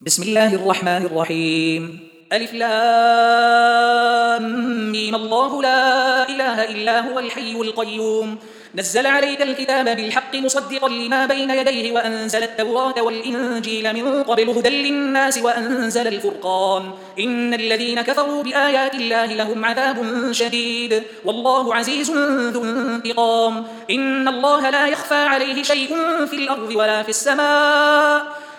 بسم الله الرحمن الرحيم. ألف لام الله لا إله إلا هو الحي القيوم. نزل عليك الكتاب بالحق مصدقا لما بين يديه وأنزل التوراة والإنجيل من قبل هدى للناس وأنزل الفرقان. إن الذين كفروا بآيات الله لهم عذاب شديد. والله عزيز ذو انتقام. إن الله لا يخفى عليه شيء في الأرض ولا في السماء.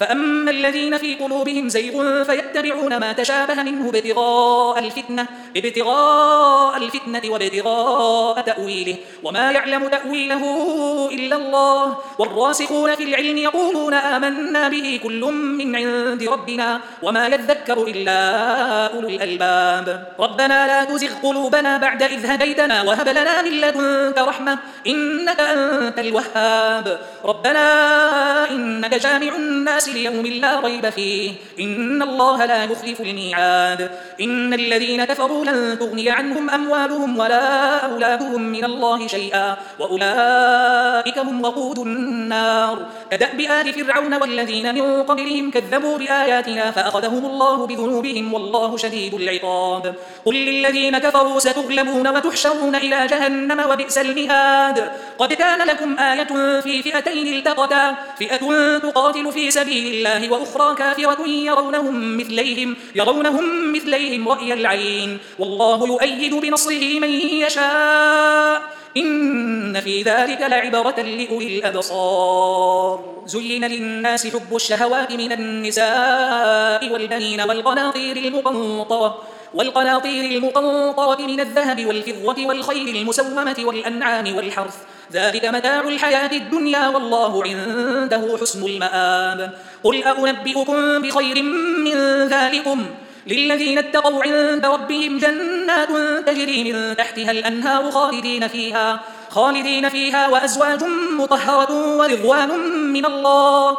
فأما الذين في قلوبهم زيغ فيتبعون ما تشابه منه ابتغاء الفتنة ابتغاء الفتنة وابتغاء تأويله. وما يعلم تأويله إلا الله. والراسخون في العلم يقولون آمنا به كل من عند ربنا وما يذكر إلا أولو الألباب. ربنا لا تزغ قلوبنا بعد إذ هديتنا وهب لنا من لدنك رحمة إنك أنت الوهاب. ربنا إنك جامع الناس ليوم لا ريب فيه. إن الله لا يخلف الميعاد. إن الذين كفروا لن تغني عنهم أموالهم ولا أولادهم من الله شيئا. وأولئك هم وقود النار. كدأب آل فرعون والذين من قبلهم كذبوا بآياتنا فأخذهم الله بذنوبهم والله شديد العقاب. قل للذين كفروا ستغلبون وتحشرون إلى جهنم وبئس المهاد. قد كان لكم آية في فئتين التقتا. فئة تقاتل في سبيل سبيل الله وأخرى كافرة يرونهم مثليهم, يرونهم مثليهم رأي العين. والله يؤيد بنصره من يشاء. إن في ذلك لعبرة لأولي الأبصار. زين للناس حب الشهوات من النساء والبنين والقناطير المقنطرة. والقناطير المقنطرة من الذهب والفضة والخيل المسومة والأنعام والحرث. ذلك متاع الحياة الدنيا والله عنده حسن المآب. قل أنبئكم بخير من ذلكم. للذين اتقوا عند ربهم جنات تجري من تحتها الأنهار خالدين فيها خالدين فيها وأزواج مطهرة ورضوان من الله.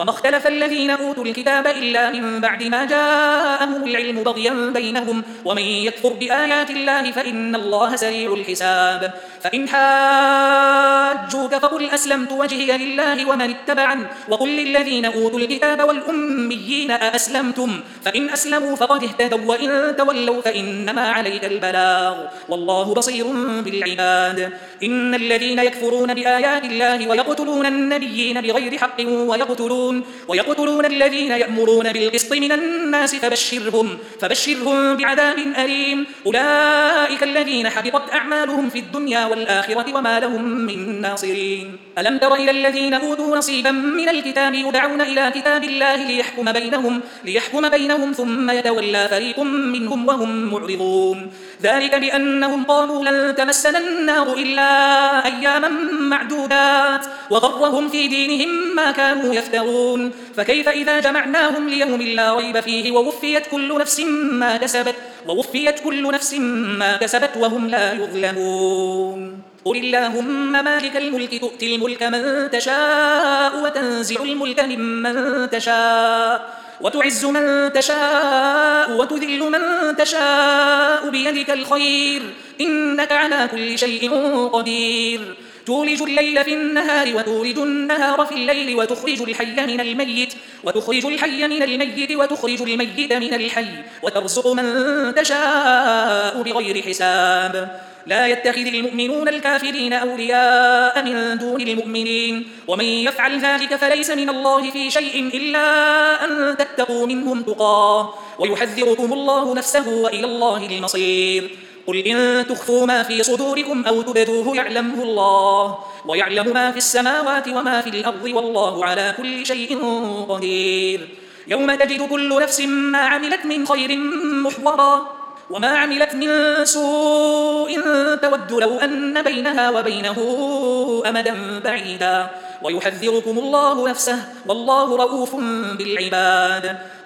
وما اختلف الذين أوتوا الكتاب إلا من بعد ما جاءهم العلم بغيا بينهم ومن يكفر بآيات الله فإن الله سريع الحساب فإن حاجوك فقل أسلمت وجهي لله ومن اتبعن وقل للذين أوتوا الكتاب والأميين أسلمتم فإن أسلموا فقد اهتدوا وإن تولوا فإنما عليك البلاغ والله بصير بالعباد إن الذين يكفرون بآيات الله ويقتلون النبيين بغير حق ويقتلون, ويقتلون الذين يأمرون بالقسط من الناس فبشرهم, فبشرهم بعذاب أليم. أولئك الذين حبطت أعمالهم في الدنيا والآخرة وما لهم من ناصرين. ألم تر إلى الذين أوتوا نصيبا من الكتاب يدعون إلى كتاب الله ليحكم بينهم, ليحكم بينهم ثم يتولى فريق منهم وهم معرضون. ذلك بأنهم قالوا لن تمسنا النار إلا أياما معدودات وغرهم في دينهم ما كانوا يفترون. فكيف إذا جمعناهم ليوم لا ريب فيه؟ ووفيت كل نفس ما كسبت. ووفيت كل نفس ما كسبت وهم لا يظلمون. قل اللهم مالك الملك تؤتي الملك من تشاء وتنزع الملك ممن تشاء. وتعز من تشاء وتذل من تشاء بيدك الخير. إنك على كل شيء قدير. تولج الليل في النهار وتولج النهار في الليل وتخرج الحي من الميت وتخرج الحي من الميت وتخرج الميت من الحي وترزق من تشاء بغير حساب. لا يتخذ المؤمنون الكافرين أولياء من دون المؤمنين. ومن يفعل ذلك فليس من الله في شيء إلا أن تتقوا منهم تقاه. ويحذركم الله نفسه وإلى الله المصير. قل إن تخفوا ما في صدوركم أو تبدوه يعلمه الله ويعلم ما في السماوات وما في الأرض والله على كل شيء قدير. يوم تجد كل نفس ما عملت من خير محضرا وما عملت من سوء تود لو أن بينها وبينه أمدا بعيدا. ويحذركم الله نفسه والله رؤوف بالعباد.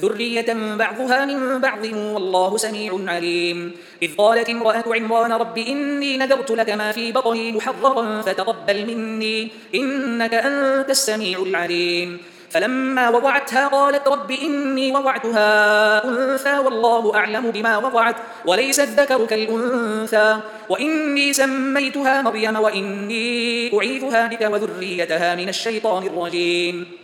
ذرية بعضها من بعض والله سميع عليم. إذ قالت امرأة عمران رب إني نذرت لك ما في بطني محررا فتقبل مني إنك أنت السميع العليم. فلما وضعتها قالت رب إني وضعتها أنثى والله أعلم بما وضعت وليس الذكر كالأنثى. وإني سميتها مريم وإني أعيذها بك وذريتها من الشيطان الرجيم.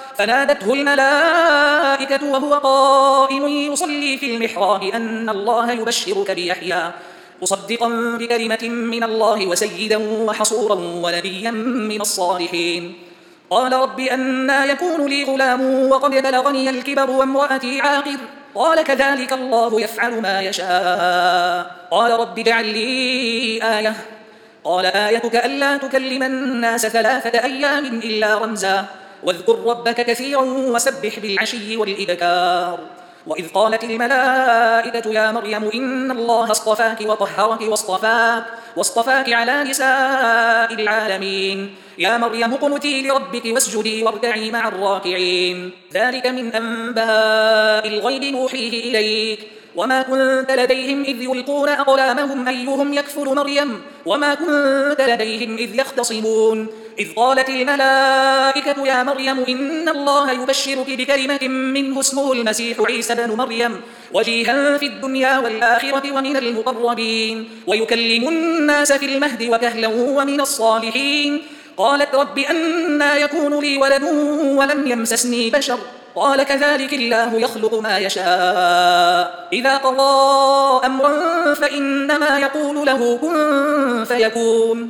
فنادته الملائكة وهو قائم يصلي في المحراب أن الله يبشرك بيحيى مصدقا بكلمة من الله وسيدا وحصورا ونبيا من الصالحين. قال رب أنا يكون لي غلام وقد بلغني الكبر وامرأتي عاقر قال كذلك الله يفعل ما يشاء. قال رب اجعل لي آية. قال آيتك ألا تكلم الناس ثلاثة أيام إلا رمزا. واذكر ربك كثيرا وسبح بالعشي والإبكار. وإذ قالت الملائكة يا مريم إن الله اصطفاك وطهرك واصطفاك, واصطفاك على نساء العالمين. يا مريم قنتي لربك واسجدي واركعي مع الراكعين. ذلك من أنباء الغيب نوحيه إليك. وما كنت لديهم إذ يلقون أقلامهم أيهم يكفر مريم. وما كنت لديهم إذ يختصمون. إذ قالت الملائكة يا مريم إن الله يبشرك بكلمة منه اسمه المسيح عيسى بن مريم وجيها في الدنيا والآخرة ومن المقربين ويكلم الناس في المهد وكهلا ومن الصالحين قالت رب أنا يكون لي ولد ولم يمسسني بشر قال كذلك الله يخلق ما يشاء إذا قضى أمرا فإنما يقول له كن فيكون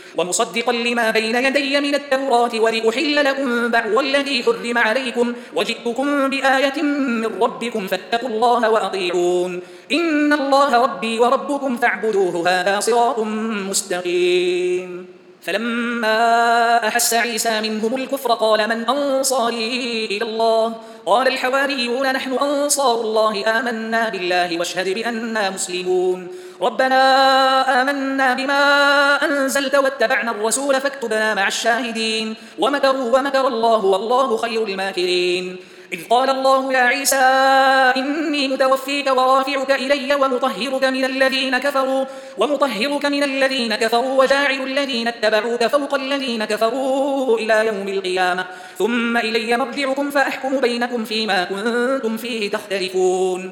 ومصدقا لما بين يدي من التوراة ولأحل لكم بعض الذي حرم عليكم وجئتكم بآية من ربكم فاتقوا الله وأطيعون. إن الله ربي وربكم فاعبدوه هذا صراط مستقيم. فلما أحس عيسى منهم الكفر قال من أنصاري إلى الله؟ قال الحواريون نحن أنصار الله آمنا بالله واشهد بأننا مسلمون. ربنا آمنا بما أنزلت واتبعنا الرسول فاكتبنا مع الشاهدين. ومكروا ومكر الله والله خير الماكرين. إذ قال الله يا عيسى إني متوفيك ورافعك إلي ومطهرك من الذين كفروا ومطهرك من الذين كفروا وجاعل الذين اتبعوك فوق الذين كفروا إلى يوم القيامة. ثم إلي مرجعكم فأحكم بينكم فيما كنتم فيه تختلفون.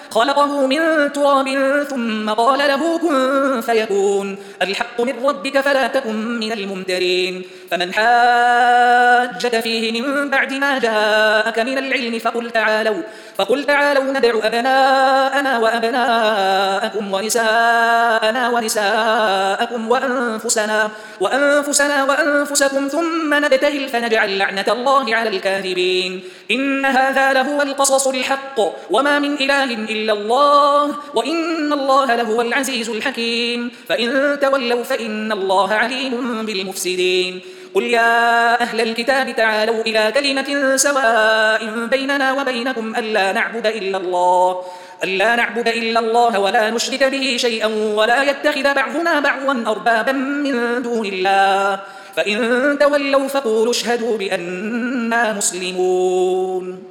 خلقه من تراب ثم قال له كن فيكون الحق من ربك فلا تكن من الممترين. فمن حاجك فيه من بعد ما جاءك من العلم فقل تعالوا فقل تعالوا ندع أبناءنا وأبناءكم ونساءنا ونساءكم وأنفسنا وأنفسنا وأنفسكم ثم نبتهل فنجعل لعنة الله على الكاذبين. إن هذا لهو القصص الحق وما من إله إلا الله وإن الله لهو العزيز الحكيم. فإن تولوا فإن الله عليم بالمفسدين. قل يا أهل الكتاب تعالوا إلى كلمة سواء بيننا وبينكم ألا نعبد إلا الله. ألا نعبد إلا الله ولا نشرك به شيئا ولا يتخذ بعضنا بعضا أربابا من دون الله. فإن تولوا فقولوا اشهدوا بأننا مسلمون.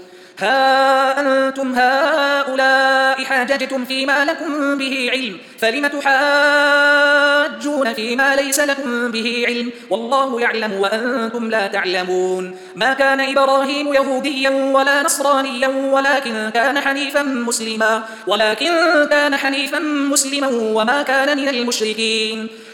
ها أنتم هؤلاء حاججتم فيما لكم به علم فلم تحاجون فيما ليس لكم به علم؟ والله يعلم وأنتم لا تعلمون. ما كان إبراهيم يهوديا ولا نصرانيا ولكن كان حنيفا مسلما ولكن كان حنيفا مسلما وما كان من المشركين.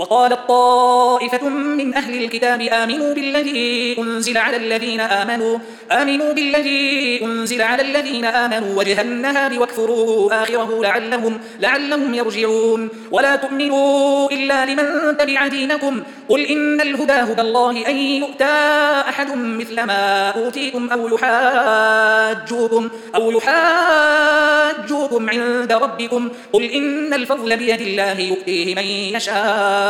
وقالت طائفة من أهل الكتاب آمنوا بالذي أنزل على الذين آمنوا آمنوا بالذي أنزل على الذين آمنوا وجه النهار واكفروا آخره لعلهم, لعلهم يرجعون. ولا تؤمنوا إلا لمن تبع دينكم. قل إن الهدى هدى الله أن يؤتى أحد مثل ما أوتيكم أو يحاجوكم, أو يحاجوكم عند ربكم. قل إن الفضل بيد الله يؤتيه من يشاء.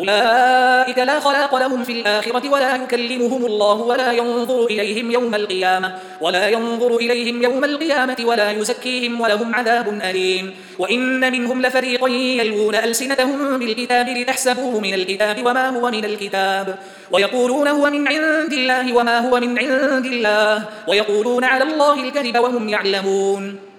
أولئك لا خلاق لهم في الآخرة ولا يكلمهم الله ولا ينظر إليهم يوم القيامة ولا ينظر إليهم يوم القيامة ولا يزكيهم ولهم عذاب أليم. وإن منهم لفريقا يلوون ألسنتهم بالكتاب لتحسبوه من الكتاب وما هو من الكتاب. ويقولون هو من عند الله وما هو من عند الله. ويقولون على الله الكذب وهم يعلمون.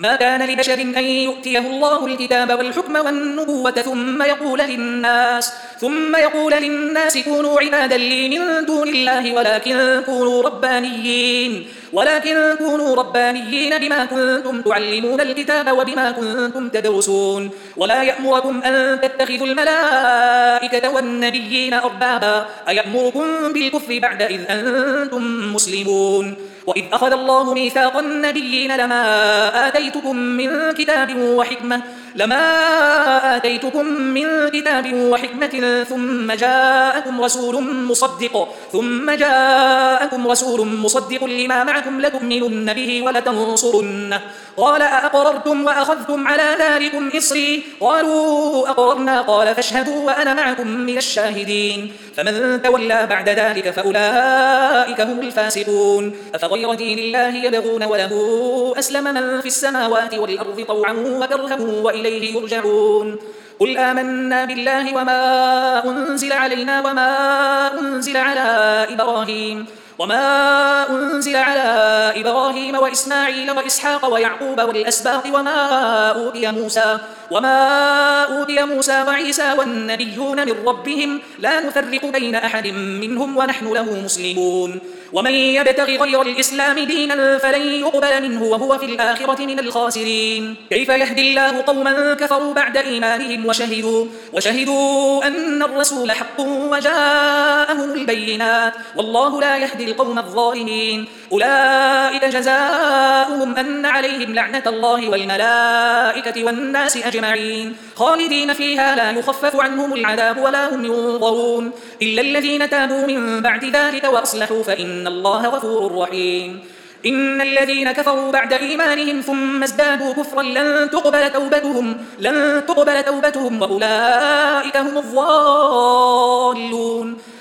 ما كان لبشر أن يؤتيه الله الكتاب والحكم والنبوة ثم يقول للناس ثم يقول للناس كونوا عبادا لي من دون الله ولكن كونوا ربانيين ولكن كونوا ربانيين بما كنتم تعلمون الكتاب وبما كنتم تدرسون. ولا يأمركم أن تتخذوا الملائكة والنبيين أربابا أيأمركم بالكفر بعد إذ أنتم مسلمون. وإذ أخذ الله ميثاق النبيين لما آتيتكم من كتاب وحكمة لما آتيتكم من كتاب وحكمة ثم جاءكم رسول مصدق ثم جاءكم رسول مصدق لما معكم لتؤمنن به ولتنصرنه. قال أأقررتم وأخذتم على ذلكم إصري؟ قالوا أقررنا. قال فاشهدوا وأنا معكم من الشاهدين. فمن تولى بعد ذلك فأولئك هم الفاسقون. أفغير دين الله يبغون وله أسلم من في السماوات والأرض طوعا وكرها وإليه يرجعون قل آمنا بالله وما أنزل علينا وما أنزل على إبراهيم وما أنزل على إبراهيم وإسماعيل وإسحاق ويعقوب والأسباط وما أوتي موسى وما أوتي موسى وعيسى والنبيون من ربهم لا نفرق بين أحد منهم ونحن له مسلمون. ومن يبتغ غير الإسلام دينا فلن يقبل منه وهو في الآخرة من الخاسرين. كيف يهدي الله قوما كفروا بعد إيمانهم وشهدوا, وشهدوا أن الرسول حق وجاءهم البينات. والله لا يهدي القوم الظالمين. أولئك جزاؤهم أن عليهم لعنة الله والملائكة والناس أجمعين. خالدين فيها لا يخفف عنهم العذاب ولا هم ينظرون. إلا الذين تابوا من بعد ذلك وأصلحوا فإن الله غفور رحيم. إن الذين كفروا بعد إيمانهم ثم ازدادوا كفرا لن تقبل توبتهم لن تقبل توبتهم وأولئك هم الضالون.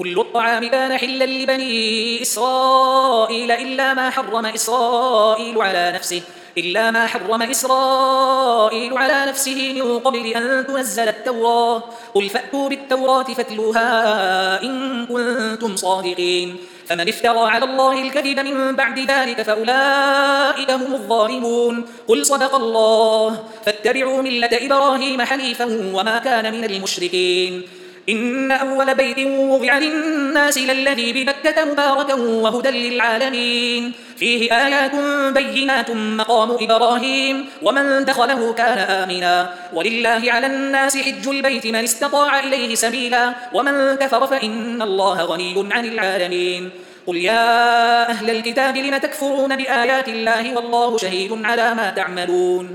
كل الطعام كان حلا لبني إسرائيل إلا ما حرم إسرائيل على نفسه إلا ما حرم إسرائيل على نفسه من قبل أن تنزل التوراة. قل فأتوا بالتوراة فاتلوها إن كنتم صادقين. فمن افترى على الله الكذب من بعد ذلك فأولئك هم الظالمون. قل صدق الله فاتبعوا ملة إبراهيم حنيفا وما كان من المشركين. إن أول بيت وضع للناس للذي ببكة مباركا وهدى للعالمين. فيه آيات بينات مقام إبراهيم ومن دخله كان آمنا. ولله على الناس حج البيت من استطاع إليه سبيلا ومن كفر فإن الله غني عن العالمين. قل يا أهل الكتاب لم تكفرون بآيات الله والله شهيد على ما تعملون.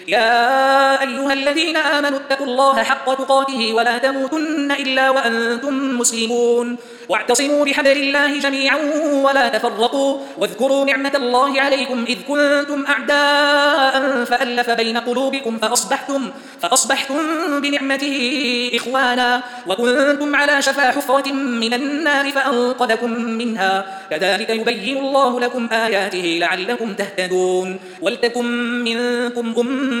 يا أيها الذين آمنوا اتقوا الله حق تقاته ولا تموتن إلا وأنتم مسلمون. واعتصموا بحبل الله جميعا ولا تفرقوا. واذكروا نعمة الله عليكم إذ كنتم أعداء فألف بين قلوبكم فأصبحتم, فأصبحتم بنعمته إخوانا. وكنتم على شفا حفرة من النار فأنقذكم منها. كذلك يبين الله لكم آياته لعلكم تهتدون. ولتكن منكم أمة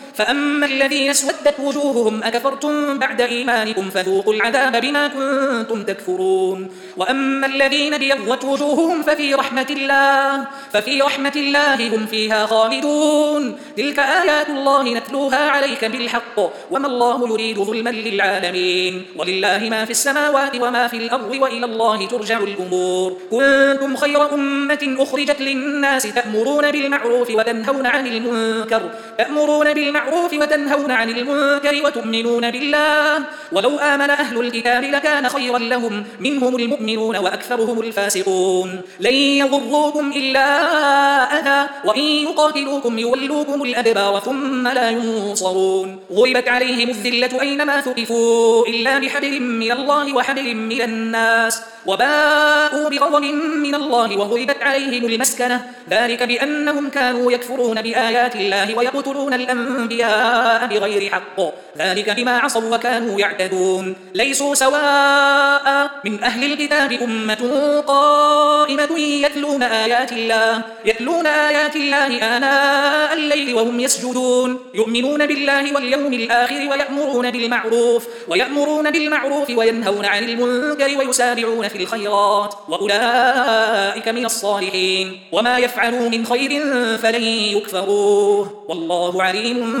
فأما الذين اسودت وجوههم أكفرتم بعد إيمانكم فذوقوا العذاب بما كنتم تكفرون. وأما الذين بيضت وجوههم ففي رحمة الله ففي رحمة الله هم فيها خالدون. تلك آيات الله نتلوها عليك بالحق وما الله يريد ظلما للعالمين. ولله ما في السماوات وما في الأرض وإلى الله ترجع الأمور. كنتم خير أمة أخرجت للناس تأمرون بالمعروف وتنهون عن المنكر تأمرون بالمعروف بالمعروف وتنهون عن المنكر وتؤمنون بالله. ولو آمن أهل الكتاب لكان خيرا لهم. منهم المؤمنون وأكثرهم الفاسقون. لن يضروكم إلا أذى. وإن يقاتلوكم يولوكم الأدبار ثم لا ينصرون. غربت عليهم الذلة أينما ثقفوا إلا بحبل من الله وحبل من الناس. وباءوا بغضب من الله وغلبت عليهم المسكنة. ذلك بأنهم كانوا يكفرون بآيات الله ويقتلون الأنبياء الأنبياء بغير حق. ذلك بما عصوا وكانوا يعتدون. ليسوا سواء من أهل الكتاب أمة قائمة يتلون آيات الله. يتلون آيات الله آناء الليل وهم يسجدون. يؤمنون بالله واليوم الآخر ويأمرون بالمعروف. ويأمرون بالمعروف وينهون عن المنكر ويسارعون في الخيرات. وأولئك من الصالحين. وما يفعلوا من خير فلن يكفروه. والله عليم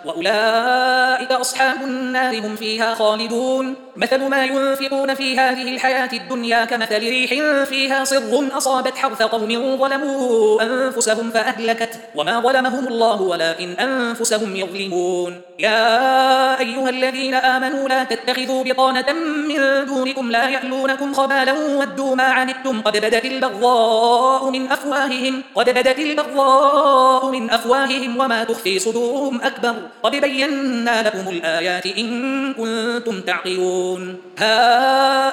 وأولئك أصحاب النار هم فيها خالدون. مثل ما ينفقون في هذه الحياة الدنيا كمثل ريح فيها صر أصابت حرث قوم ظلموا أنفسهم فأهلكت. وما ظلمهم الله ولكن أنفسهم يظلمون. يا أيها الذين آمنوا لا تتخذوا بطانة من دونكم لا يألونكم خبالا ودوا ما عنتم. قد بدت البغضاء من أفواههم. قد بدت البغضاء من أفواههم وما تخفي صدورهم أكبر. قد بينا لكم الآيات إن كنتم تعقلون. ها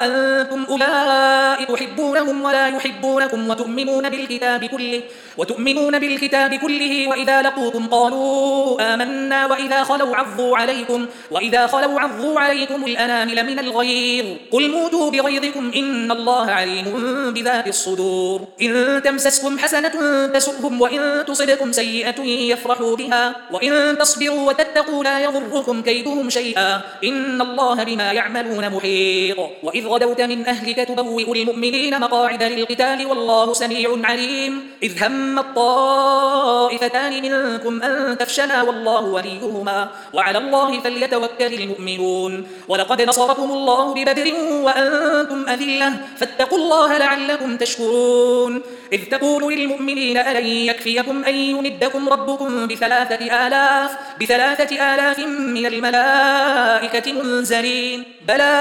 أنتم أولئك تحبونهم ولا يحبونكم وتؤمنون بالكتاب كله وتؤمنون بالكتاب كله وإذا لقوكم قالوا آمنا وإذا خلوا عضوا عليكم وإذا خلوا عضوا عليكم الأنامل من الغيظ. قل موتوا بغيظكم إن الله عليم بذات الصدور. إن تمسسكم حسنة تسؤهم وإن تصبكم سيئة يفرحوا بها وإن تصبروا وتتقوا لا يضركم كيدهم شيئا. إن الله بما يعملون محيط. وإذ غدوت من أهلك تبوئ المؤمنين مقاعد للقتال والله سميع عليم. إذ هم الطائفتان منكم أن تفشلا والله وليهما. وعلى الله فليتوكل المؤمنون. ولقد نصركم الله ببدر وأنتم أذلة. فاتقوا الله لعلكم تشكرون. إذ تقول للمؤمنين ألن يكفيكم أن يمدكم ربكم بثلاثة آلاف بثلاثة آلاف من الملائكة منزلين. بلى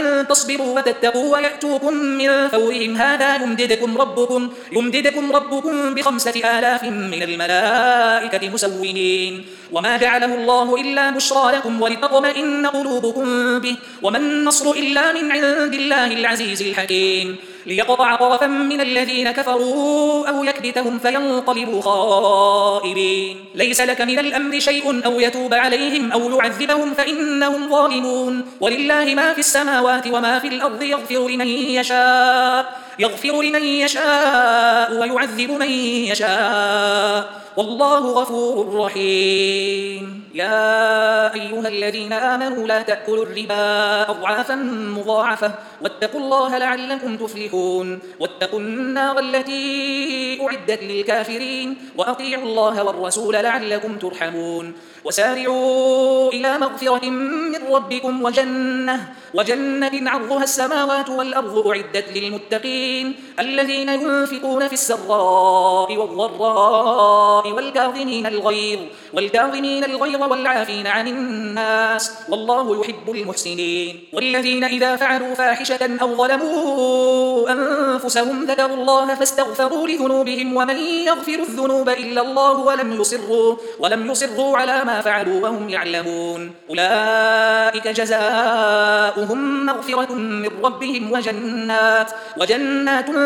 إن تصبروا وتتقوا ويأتوكم من فورهم هذا يمددكم ربكم يمددكم ربكم بخمسة آلاف من الملائكة مسومين. وما جعله الله إلا بشرى لكم ولتطمئن قلوبكم به. وما النصر إلا من عند الله العزيز الحكيم. ليقطع طرفا من الذين كفروا أو يكبتهم فينقلبوا خائبين. ليس لك من الأمر شيء أو يتوب عليهم أو يعذبهم فإنهم ظالمون. ولله ما في السماوات وما في الأرض يغفر لمن يشاء يغفر لمن يشاء ويعذب من يشاء. والله غفور رحيم. يا أيها الذين آمنوا لا تأكلوا الربا أضعافا مضاعفة واتقوا الله لعلكم تفلحون. واتقوا النار التي أعدت للكافرين وأطيعوا الله والرسول لعلكم ترحمون. وسارعوا إلى مغفرة من ربكم وجنة وجنة عرضها السماوات والأرض أعدت للمتقين. الذين ينفقون في السراء والضراء والكاظمين الغيظ والكاظمين الغيظ والعافين عن الناس. والله يحب المحسنين. والذين إذا فعلوا فاحشة أو ظلموا أنفسهم ذكروا الله فاستغفروا لذنوبهم ومن يغفر الذنوب إلا الله ولم يصروا ولم يصروا على ما فعلوا وهم يعلمون. أولئك جزاؤهم مغفرة من ربهم وجنات وجنات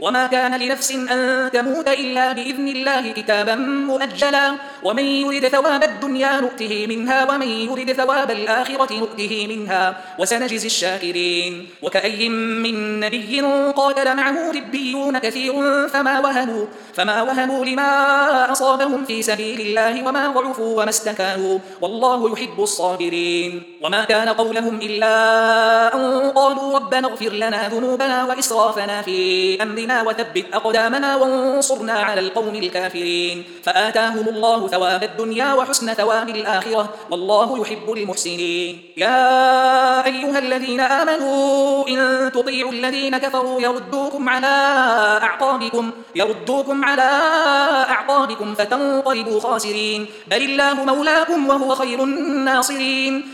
وما كان لنفس أن تموت إلا بإذن الله كتابا مؤجلا ومن يرد ثواب الدنيا نؤته منها ومن يرد ثواب الآخرة نؤته منها وسنجزي الشاكرين وكأي من نبي قاتل معه ربيون كثير فما وهنوا, فما وهنوا لما أصابهم في سبيل الله وما ضعفوا وما استكانوا. والله يحب الصابرين. وما كان قولهم إلا أن قالوا ربنا اغفر لنا ذنوبنا وإسرافنا في أمرنا وثبت أقدامنا وانصرنا على القوم الكافرين. فآتاهم الله ثواب الدنيا وحسن ثواب الآخرة. والله يحب المحسنين. يا أيها الذين آمنوا إن تطيعوا الذين كفروا يردوكم على أعقابكم يردوكم على أعقابكم فتنقلبوا خاسرين. بل الله مولاكم وهو خير الناصرين.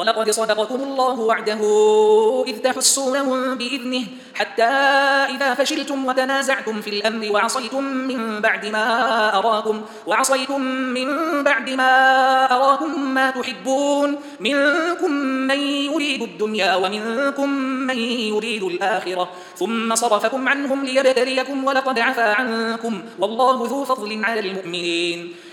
ولقد صدقكم الله وعده إذ تحسونهم بإذنه حتى إذا فشلتم وتنازعتم في الأمر وعصيتم من بعد ما أراكم وعصيتم من بعد ما أراكم ما تحبون منكم من يريد الدنيا ومنكم من يريد الآخرة ثم صرفكم عنهم ليبتليكم ولقد عفى عنكم والله ذو فضل على المؤمنين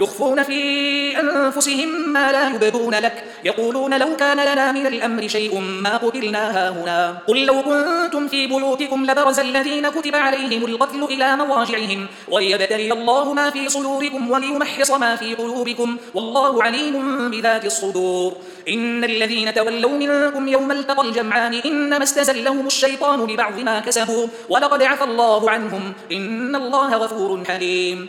يخفون في أنفسهم ما لا يبدون لك. يقولون لو كان لنا من الأمر شيء ما قتلنا هنا قل لو كنتم في بيوتكم لبرز الذين كتب عليهم القتل إلى مواجعهم. وليبتلي الله ما في صدوركم وليمحص ما في قلوبكم. والله عليم بذات الصدور. إن الذين تولوا منكم يوم التقى الجمعان إنما استزلهم الشيطان ببعض ما كسبوا. ولقد عفى الله عنهم. إن الله غفور حليم.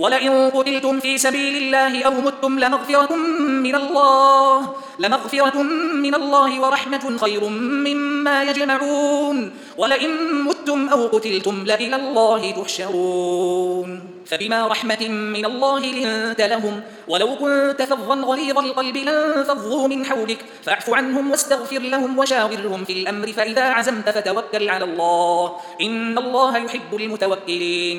ولئن قتلتم في سبيل الله أو متم لمغفرة من الله لمغفرة من الله ورحمة خير مما يجمعون. ولئن متم أو قتلتم لإلى الله تحشرون. فبما رحمة من الله لنت لهم ولو كنت فظا غليظ القلب لانفضوا من حولك فاعف عنهم واستغفر لهم وشاورهم في الأمر فإذا عزمت فتوكل على الله. إن الله يحب المتوكلين.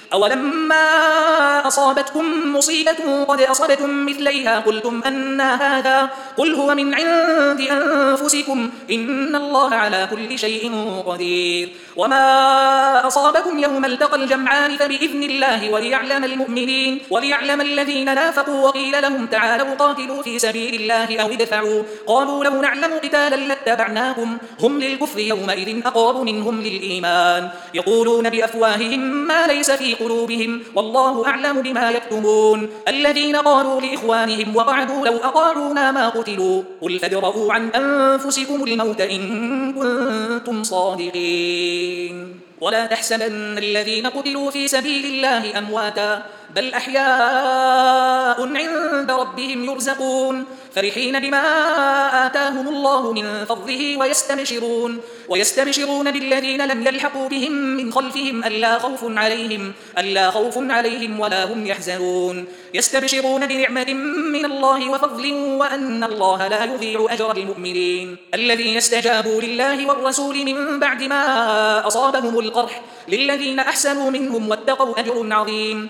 أولما أصابتكم مصيبة قد أصبتم مثليها قلتم أن هذا قل هو من عند أنفسكم إن الله على كل شيء قدير. وما أصابكم يوم التقى الجمعان فبإذن الله وليعلم المؤمنين وليعلم الذين نافقوا وقيل لهم تعالوا قاتلوا في سبيل الله أو ادفعوا. قالوا لو نعلم قتالا لاتبعناكم هم للكفر يومئذ أقرب منهم للإيمان. يقولون بأفواههم ما ليس في قلوبهم والله أعلم بما يكتمون. الذين قالوا لإخوانهم وقعدوا لو أطاعونا ما قتلوا. قل فادرؤوا عن أنفسكم الموت إن كنتم صادقين. ولا تحسبن الذين قتلوا في سبيل الله أمواتا. بل أحياء عند ربهم يرزقون فرحين بما آتاهم الله من فضله ويستبشرون ويستبشرون بالذين لم يلحقوا بهم من خلفهم ألا خوف عليهم ألا خوف عليهم ولا هم يحزنون. يستبشرون بنعمة من الله وفضل وأن الله لا يضيع أجر المؤمنين. الذين استجابوا لله والرسول من بعد ما أصابهم القرح للذين أحسنوا منهم واتقوا أجر عظيم.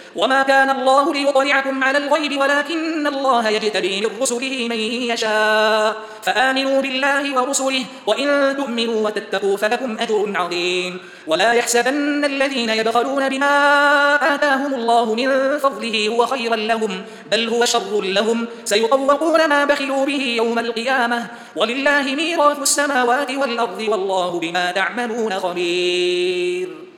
وما كان الله ليطلعكم على الغيب ولكن الله يجتبي من رسله من يشاء فآمنوا بالله ورسله وإن تؤمنوا وتتقوا فلكم أجر عظيم ولا يحسبن الذين يبخلون بما آتاهم الله من فضله هو خيرا لهم بل هو شر لهم سيطوقون ما بخلوا به يوم القيامة ولله ميراث السماوات والأرض والله بما تعملون خبير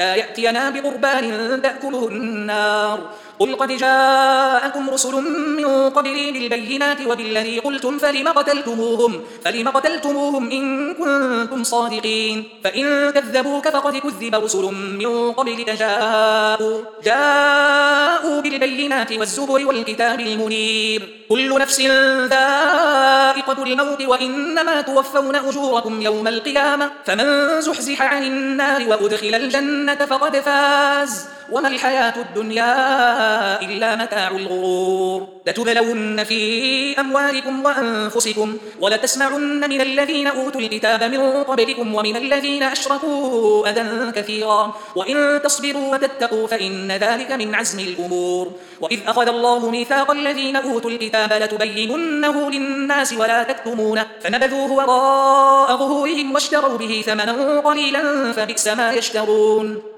يأتينا بقربان تأكله النار. قل قد جاءكم رسل من قبلي بالبينات وبالذي قلتم فلم قتلتموهم, فلم قتلتموهم إن كنتم صادقين. فإن كذبوك فقد كذب رسل من قبلك. جاءوا, جاءوا بالبينات والزبر والكتاب المنير. كل نفس ذائقة الموت وإنما توفون أجوركم يوم القيامة فمن زحزح عن النار وأدخل الجنة فقد فاز. وما الحياة الدنيا إلا متاع الغرور. لتبلون في أموالكم وأنفسكم ولتسمعن من الذين أوتوا الكتاب من قبلكم ومن الذين أشركوا أذى كثيرا. وإن تصبروا وتتقوا فإن ذلك من عزم الأمور. وإذ أخذ الله ميثاق الذين أوتوا الكتاب لتبيننه للناس ولا تكتمونه. فنبذوه وراء ظهورهم واشتروا به ثمنا قليلا فبئس ما يشترون.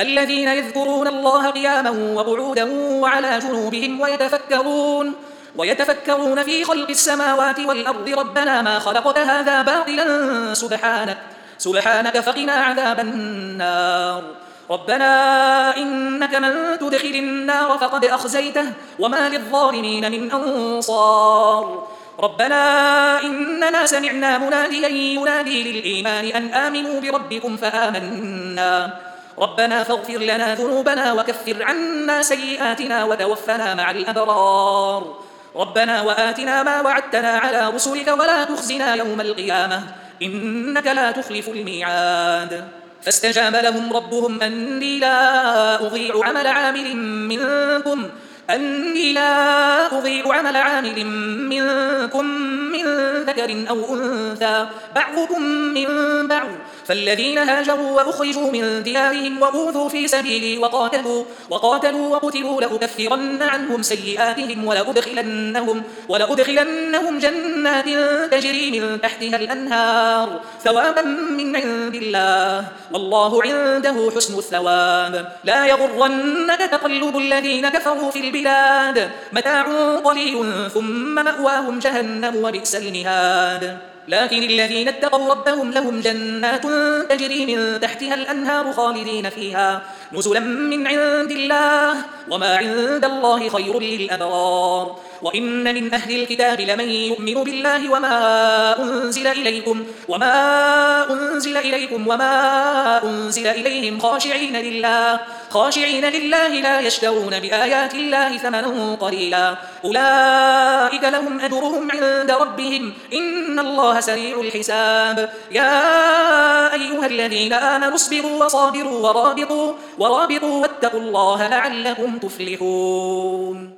الذين يذكرون الله قياما وقعودا وعلى جنوبهم ويتفكرون ويتفكرون في خلق السماوات والأرض. ربنا ما خلقت هذا باطلا. سبحانك سبحانك فقنا عذاب النار. ربنا إنك من تدخل النار فقد أخزيته وما للظالمين من أنصار. ربنا إننا سمعنا مناديا ينادي للإيمان أن آمنوا بربكم فآمنا. ربنا فاغفر لنا ذنوبنا وكفر عنا سيئاتنا وتوفنا مع الأبرار. ربنا وآتنا ما وعدتنا على رسلك ولا تخزنا يوم القيامة. إنك لا تخلف الميعاد. فاستجاب لهم ربهم أني لا أضيع عمل عامل منكم. أني لا أضيع عمل عامل منكم من ذكر أو أنثى. بعضكم من بعض. فالذين هاجروا وأخرجوا من ديارهم وأوذوا في سبيلي وقاتلوا, وقاتلوا وقتلوا لأكفرن عنهم سيئاتهم ولأدخلنهم, ولأدخلنهم جنات تجري من تحتها الأنهار ثوابا من عند الله. والله عنده حسن الثواب. لا يغرنك تقلب الذين كفروا في البلاد. متاع قليل ثم مأواهم جهنم وبئس المهاد. لكن الذين اتقوا ربهم لهم جنات تجري من تحتها الأنهار خالدين فيها. نزلا من عند الله وما عند الله خير للأبرار. وإن من أهل الكتاب لمن يؤمن بالله وما أنزل إليكم وما أنزل إليكم وما أنزل إليهم خاشعين لله. خاشعين لله لا يشترون بآيات الله ثمنا قليلا. أولئك لهم أجرهم عند ربهم. إن الله سريع الحساب. يا أيها الذين آمنوا اصبروا وصابروا ورابطوا. ورابطوا واتقوا الله لعلكم تفلحون